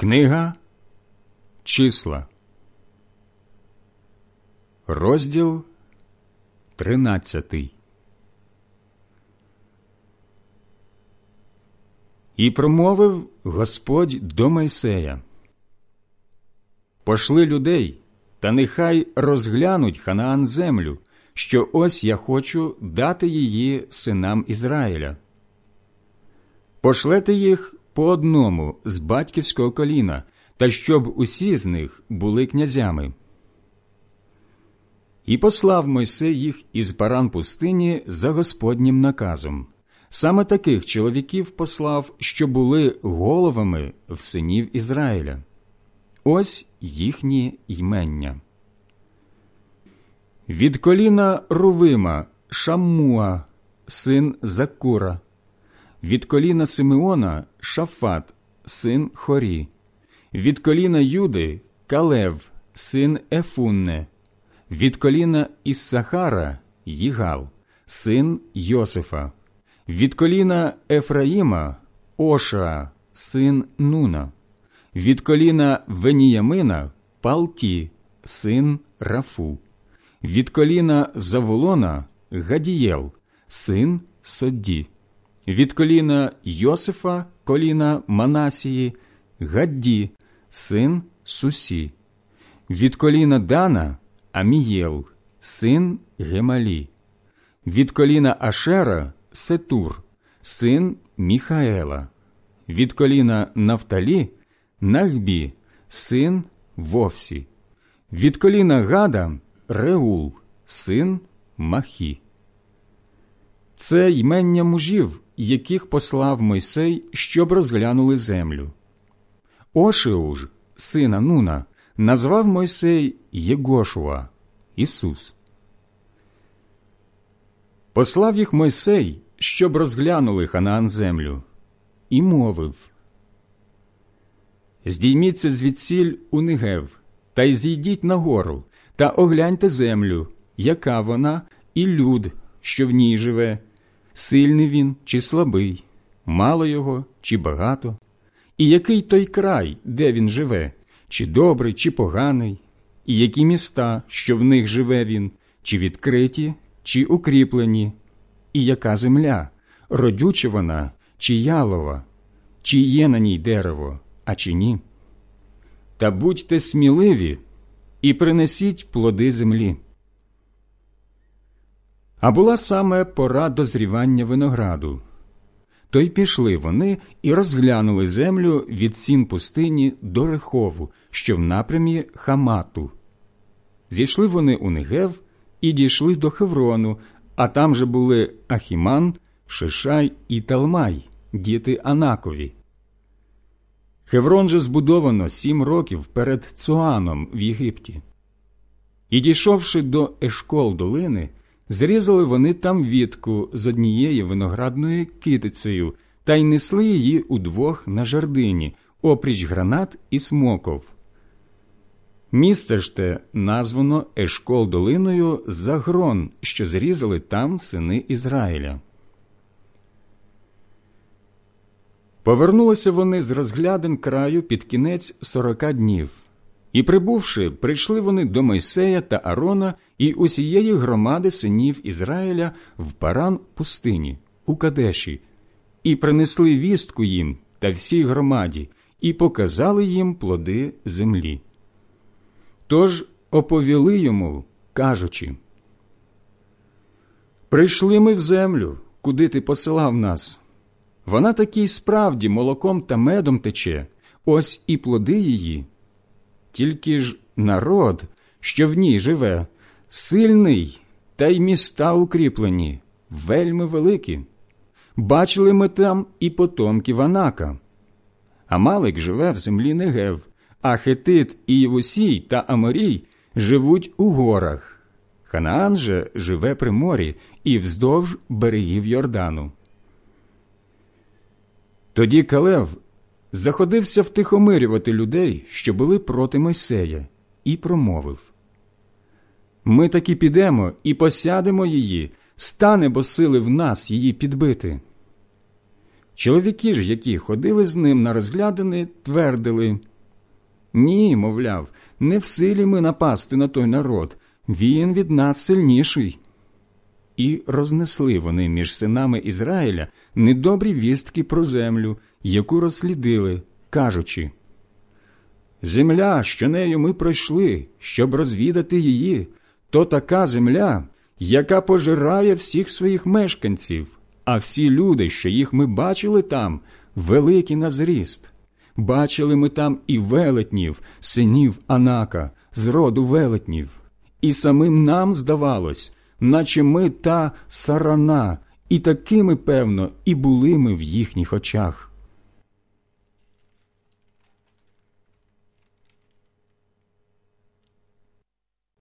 Книга Числа, розділ тринадцятий. І промовив Господь до Майсея Пошли людей, та нехай розглянуть Ханаан землю, що ось я хочу дати її синам Ізраїля. Пошлете їх по одному з батьківського коліна, та щоб усі з них були князями. І послав Мойсей їх із паран пустині за Господнім наказом. Саме таких чоловіків послав, що були головами в синів Ізраїля. Ось їхні ймення. Від коліна Рувима Шаммуа, син Закура, від коліна Симеона Шафат, син Хорі, від коліна Юди Калев, син Ефунне, від коліна Іссахара Їгал, син Йосифа, від коліна Ефраїма Оша, син Нуна, від коліна Веніямина Палті, син Рафу, від коліна Заволона Гадієл, син Содді від коліна Йосифа, коліна Манасії, Гадді, син Сусі, від коліна Дана Амієл, син Гемалі, від коліна Ашера Сетур, син Міхаела, від коліна Нафталі Нахбі, син Вовсі, від коліна Гада Реул, син Махі. Це ймення мужів, яких послав Мойсей, щоб розглянули землю. Ошеуж, сина Нуна, назвав Мойсей Єгошуа, Ісус. Послав їх Мойсей, щоб розглянули Ханаан землю, і мовив Здійміться звідсіль у Негев, та й зійдіть на гору, та огляньте землю, яка вона, і люд, що в ній живе, сильний він чи слабий, мало його чи багато, і який той край, де він живе, чи добрий, чи поганий, і які міста, що в них живе він, чи відкриті, чи укріплені, і яка земля, родюча вона, чи ялова, чи є на ній дерево, а чи ні. Та будьте сміливі і принесіть плоди землі. А була саме пора дозрівання винограду. То й пішли вони і розглянули землю від сін пустині до Рехову, що в напрямі Хамату. Зійшли вони у Негев і дійшли до Хеврону, а там же були Ахіман, Шишай і Талмай, діти Анакові. Хеврон же збудовано сім років перед Цуаном в Єгипті. І дійшовши до Ешкол долини, Зрізали вони там вітку з однією виноградною китицею та й несли її удвох на жердині, опріч гранат і смоков. Місце ж те названо Ешкол долиною за грон, що зрізали там сини Ізраїля. Повернулися вони з розглядин краю під кінець сорока днів. І, прибувши, прийшли вони до Мойсея та Арона і усієї громади синів Ізраїля в паран пустині, у Кадеші, і принесли вістку їм та всій громаді, і показали їм плоди землі. Тож оповіли йому, кажучи Прийшли ми в землю, куди ти посилав нас. Вона такій справді молоком та медом тече, ось і плоди її. Тільки ж народ, що в ній живе, сильний, та й міста укріплені, вельми великі. Бачили ми там і потомків Анака. Амалик живе в землі Негев, а Хетит і Євусій та Аморій живуть у горах. Ханаан же живе при морі і вздовж берегів Йордану. Тоді Калев заходився втихомирювати людей, що були проти Мойсея, і промовив Ми таки підемо і посядемо її, стане бо сили в нас її підбити. Чоловіки ж, які ходили з ним на розглядини, твердили ні, мовляв, не в силі ми напасти на той народ, він від нас сильніший. І рознесли вони між синами Ізраїля недобрі вістки про землю, яку розслідили, кажучи Земля, що нею ми пройшли, щоб розвідати її, то така земля, яка пожирає всіх своїх мешканців, а всі люди, що їх ми бачили там, великі на зріст. Бачили ми там і велетнів, синів Анака, з роду велетнів, і самим нам здавалось, наче ми та сарана, і такими, певно, і були ми в їхніх очах.